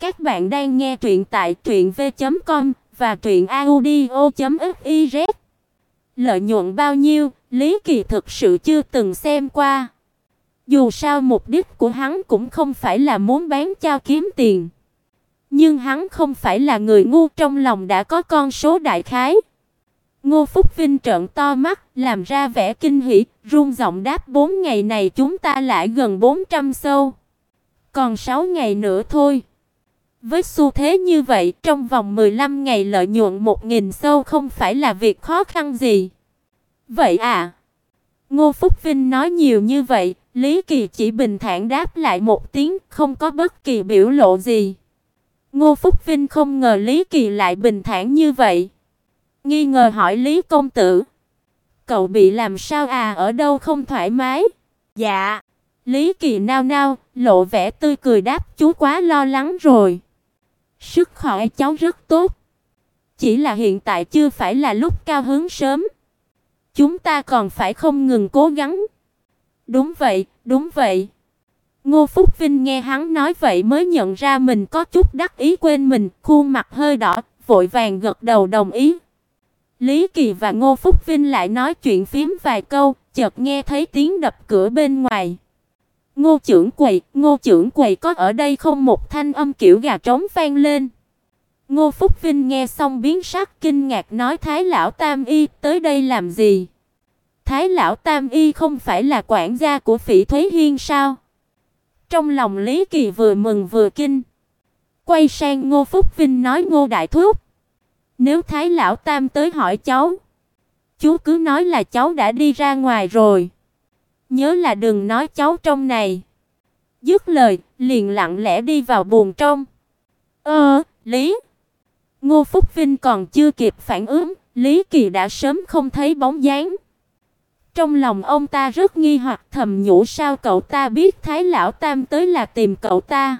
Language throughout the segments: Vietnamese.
Các bạn đang nghe truyện tại truyệnv.com và truyệnaudio.fiz. Lợi nhuận bao nhiêu, Lý Kỳ thực sự chưa từng xem qua. Dù sao mục đích của hắn cũng không phải là muốn bán cho kiếm tiền. Nhưng hắn không phải là người ngu trong lòng đã có con số đại khái. Ngô Phúc Vinh trợn to mắt, làm ra vẻ kinh hỉ, run giọng đáp bốn ngày này chúng ta lại gần 400 sâu. Còn 6 ngày nữa thôi. Với xu thế như vậy, trong vòng 15 ngày lợi nhuận 1000 sâu không phải là việc khó khăn gì. Vậy à? Ngô Phúc Vinh nói nhiều như vậy, Lý Kỳ chỉ bình thản đáp lại một tiếng, không có bất kỳ biểu lộ gì. Ngô Phúc Vinh không ngờ Lý Kỳ lại bình thản như vậy. Nghi ngờ hỏi Lý công tử, cậu bị làm sao à, ở đâu không thoải mái? Dạ. Lý Kỳ nao nao, lộ vẻ tươi cười đáp chú quá lo lắng rồi. Sức khỏe cháu rất tốt. Chỉ là hiện tại chưa phải là lúc cao hứng sớm. Chúng ta còn phải không ngừng cố gắng. Đúng vậy, đúng vậy. Ngô Phúc Vinh nghe hắn nói vậy mới nhận ra mình có chút đắc ý quên mình, khuôn mặt hơi đỏ, vội vàng gật đầu đồng ý. Lý Kỳ và Ngô Phúc Vinh lại nói chuyện phím vài câu, chợt nghe thấy tiếng đập cửa bên ngoài. Ngô trưởng quầy, Ngô trưởng quầy có ở đây không? Một thanh âm kiểu gà trống vang lên. Ngô Phúc Vinh nghe xong biến sắc kinh ngạc nói Thái lão Tam y tới đây làm gì? Thái lão Tam y không phải là quản gia của Phỉ Thúy Hiên sao? Trong lòng Lý Kỳ vừa mừng vừa kinh. Quay sang Ngô Phúc Vinh nói Ngô đại thúc, nếu Thái lão Tam tới hỏi cháu, chú cứ nói là cháu đã đi ra ngoài rồi. Nhớ là đừng nói cháu trong này. Dứt lời, liền lặng lẽ đi vào buồng trong. Ơ, Lý. Ngô Phúc Vinh còn chưa kịp phản ứng, Lý Kỳ đã sớm không thấy bóng dáng. Trong lòng ông ta rất nghi hoặc thầm nhủ sao cậu ta biết Thái lão tam tới là tìm cậu ta.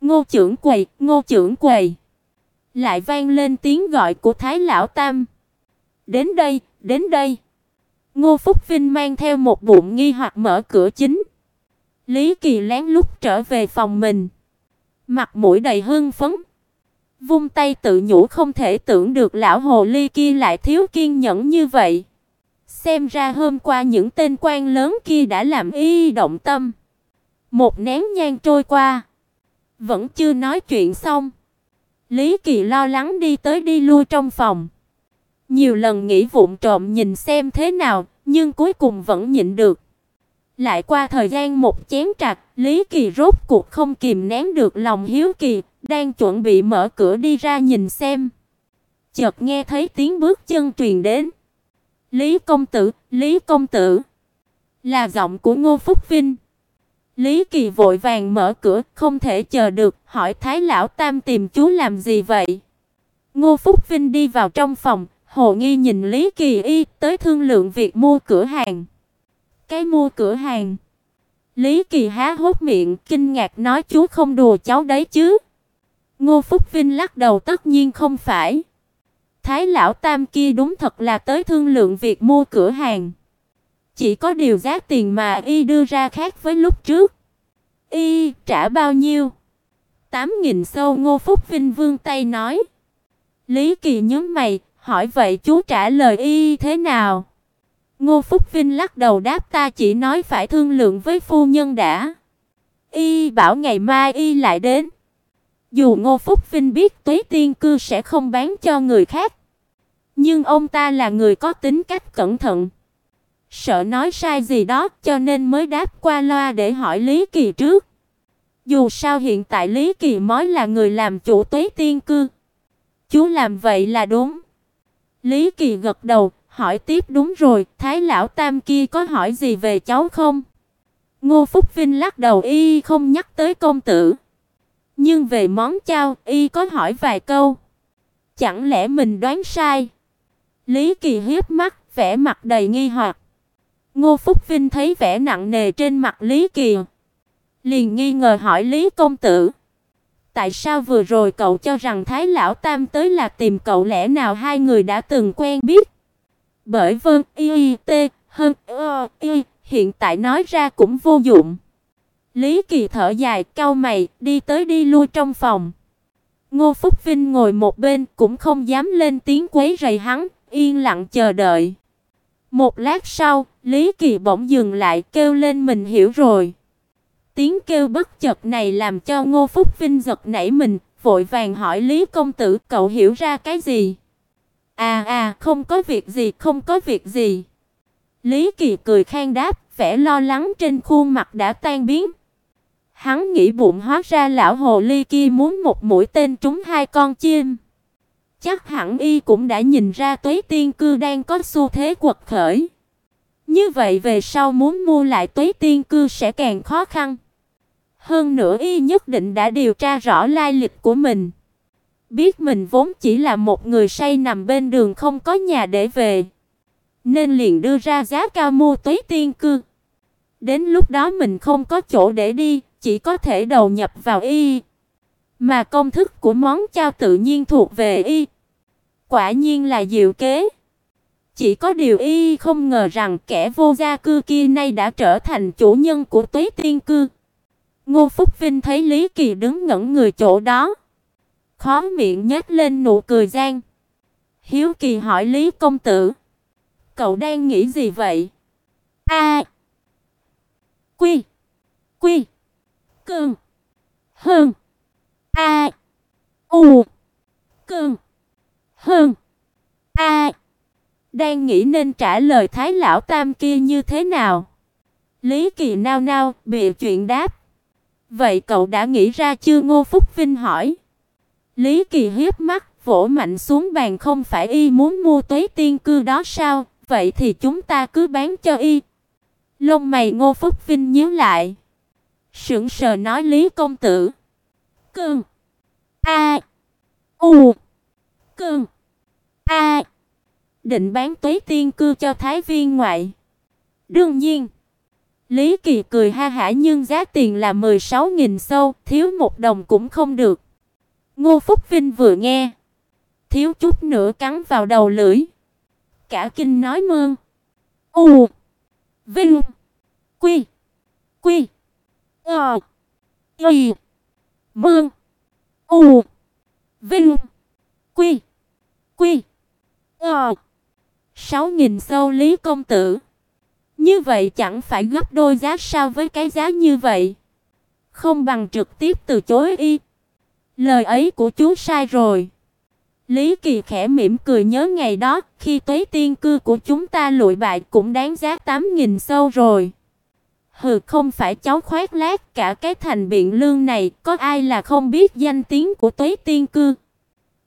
Ngô trưởng quầy, Ngô trưởng quầy. Lại vang lên tiếng gọi của Thái lão tam. Đến đây, đến đây. Ngô Phúc Vinh mang theo một bụng nghi hoặc mở cửa chính. Lý Kỳ lén lút trở về phòng mình, mặt mũi đầy hưng phấn, vung tay tự nhủ không thể tưởng được lão hồ ly kia lại thiếu kiên nhẫn như vậy. Xem ra hôm qua những tên quan lớn kia đã làm y động tâm. Một nén nhang trôi qua, vẫn chưa nói chuyện xong. Lý Kỳ lo lắng đi tới đi lui trong phòng. Nhiều lần nghĩ vụng trộm nhìn xem thế nào, nhưng cuối cùng vẫn nhịn được. Lại qua thời gian một chén trà, Lý Kỳ rốt cuộc không kìm nén được lòng hiếu kỳ, đang chuẩn bị mở cửa đi ra nhìn xem. Chợt nghe thấy tiếng bước chân truyền đến. "Lý công tử, Lý công tử." Là giọng của Ngô Phúc Vinh. Lý Kỳ vội vàng mở cửa, không thể chờ được, hỏi Thái lão tam tìm chú làm gì vậy? Ngô Phúc Vinh đi vào trong phòng, Hồ Nghi nhìn Lý Kỳ Y tới thương lượng việc mua cửa hàng. Cái mua cửa hàng? Lý Kỳ há hốc miệng, kinh ngạc nói chú không đùa cháu đấy chứ? Ngô Phúc Vinh lắc đầu tất nhiên không phải. Thái lão tam kia đúng thật là tới thương lượng việc mua cửa hàng. Chỉ có điều giá tiền mà y đưa ra khác với lúc trước. Y trả bao nhiêu? 8000 sâu Ngô Phúc Vinh vương tay nói. Lý Kỳ nhướng mày, hỏi vậy chú trả lời y thế nào? Ngô Phúc Vinh lắc đầu đáp ta chỉ nói phải thương lượng với phu nhân đã. Y bảo ngày mai y lại đến. Dù Ngô Phúc Vinh biết Tuế Tiên cư sẽ không bán cho người khác, nhưng ông ta là người có tính cách cẩn thận sợ nói sai gì đó, cho nên mới đáp qua loa để hỏi Lý Kỳ trước. Dù sao hiện tại Lý Kỳ mới là người làm chủ Tuế Tiên cư. Chú làm vậy là đúng. Lý Kỳ gật đầu, hỏi tiếp đúng rồi, Thái lão tam kia có hỏi gì về cháu không? Ngô Phúc Vinh lắc đầu y không nhắc tới công tử. Nhưng về món chao, y có hỏi vài câu. Chẳng lẽ mình đoán sai? Lý Kỳ hiếp mắt, vẻ mặt đầy nghi hoặc. Ngô Phúc Vinh thấy vẻ nặng nề trên mặt Lý Kỳ, liền nghi ngờ hỏi Lý công tử: "Tại sao vừa rồi cậu cho rằng Thái lão tam tới là tìm cậu lẽ nào hai người đã từng quen biết?" Bởi Vân y y t hơn ơ y hiện tại nói ra cũng vô dụng. Lý Kỳ thở dài, cau mày, đi tới đi lui trong phòng. Ngô Phúc Vinh ngồi một bên, cũng không dám lên tiếng quấy rầy hắn, yên lặng chờ đợi. Một lát sau, Lý Kỳ bỗng dừng lại, kêu lên mình hiểu rồi. Tiếng kêu bất chợt này làm cho Ngô Phúc Vinh giật nảy mình, vội vàng hỏi Lý công tử, cậu hiểu ra cái gì? À à, không có việc gì, không có việc gì. Lý Kỳ cười khan đáp, vẻ lo lắng trên khuôn mặt đã tan biến. Hắn nghĩ bụng hóa ra lão hồ ly kia muốn một mũi tên trúng hai con chim. Chắc hẳn y cũng đã nhìn ra Tuế Tiên cư đang có xu thế quật khởi. Như vậy về sau muốn mua lại Tuế Tiên cư sẽ càng khó khăn. Hơn nữa y nhất định đã điều tra rõ lai lịch của mình. Biết mình vốn chỉ là một người say nằm bên đường không có nhà để về, nên liền đưa ra giá cao mua Tuế Tiên cư. Đến lúc đó mình không có chỗ để đi, chỉ có thể đầu nhập vào y. Mà công thức của món chao tự nhiên thuộc về y. Quả nhiên là diệu kế. Chỉ có điều y không ngờ rằng kẻ vô gia cư kia nay đã trở thành chủ nhân của Tuế Tiên cư. Ngô Phúc Vinh thấy Lý Kỳ đứng ngẩn người chỗ đó, khó miệng nhếch lên nụ cười gian. Hiếu Kỳ hỏi Lý công tử, cậu đang nghĩ gì vậy? A. Quy. Quy. cường, Hơn. A. U. cường, Hơn. A. Đang nghĩ nên trả lời Thái lão tam kia như thế nào? Lý Kỳ nao nao, bịa chuyện đáp. Vậy cậu đã nghĩ ra chưa Ngô Phúc Vinh hỏi. Lý Kỳ hiếp mắt, vỗ mạnh xuống bàn không phải y muốn mua tuế tiên cư đó sao, vậy thì chúng ta cứ bán cho y. Lông mày Ngô Phúc Vinh nhíu lại. Sững sờ nói Lý công tử. Cương. A. U. Cương. A. Định bán tuế tiên cư cho Thái viên ngoại. Đương nhiên. Lý Kỳ cười ha hả nhưng giá tiền là 16.000 sâu, thiếu một đồng cũng không được. Ngô Phúc Vinh vừa nghe, thiếu chút nữa cắn vào đầu lưỡi. Cả kinh nói mơn. U. Vinh. Quy. Quy. Ờ. Y. Mơn. U. Vinh. Quy. Quy. Ờ. 6.000 sâu Lý công tử. Như vậy chẳng phải gấp đôi giá sao với cái giá như vậy. Không bằng trực tiếp từ chối y. Lời ấy của chú sai rồi. Lý Kỳ khẽ mỉm cười nhớ ngày đó, khi tuế tiên cư của chúng ta lụi bại cũng đáng giá 8000 sâu rồi. Hừ, không phải cháu khoét lác cả cái thành biện lương này, có ai là không biết danh tiếng của tuế tiên cư.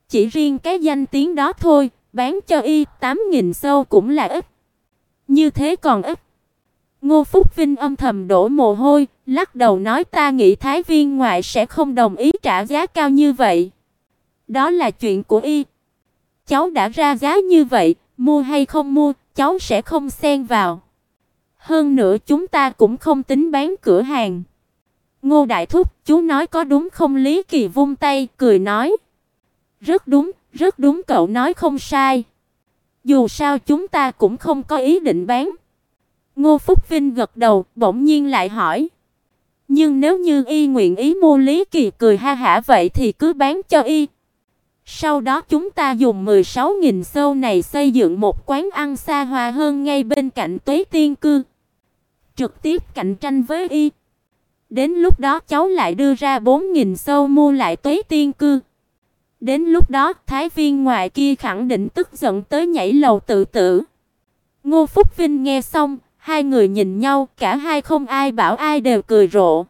Chỉ riêng cái danh tiếng đó thôi, bán cho y 8000 sâu cũng là ít. Như thế còn ít. Ngô Phúc Vinh âm thầm đổ mồ hôi, lắc đầu nói ta nghĩ thái viên ngoại sẽ không đồng ý trả giá cao như vậy. Đó là chuyện của y. Cháu đã ra giá như vậy, mua hay không mua, cháu sẽ không xen vào. Hơn nữa chúng ta cũng không tính bán cửa hàng. Ngô Đại Thúc, chú nói có đúng không? Lý Kỳ vung tay, cười nói. Rất đúng, rất đúng cậu nói không sai. Dù sao chúng ta cũng không có ý định bán. Ngô Phúc Vinh gật đầu, bỗng nhiên lại hỏi: "Nhưng nếu như y nguyện ý mua Lý Kỳ cười ha hả vậy thì cứ bán cho y. Sau đó chúng ta dùng 16000 sâu này xây dựng một quán ăn xa hoa hơn ngay bên cạnh Tuế Tiên cư, trực tiếp cạnh tranh với y. Đến lúc đó cháu lại đưa ra 4000 sâu mua lại Tuế Tiên cư." Đến lúc đó, thái viên ngoại kia khẳng định tức giận tới nhảy lầu tự tử. Ngô Phúc Vinh nghe xong, Hai người nhìn nhau, cả hai không ai bảo ai đều cười rộ.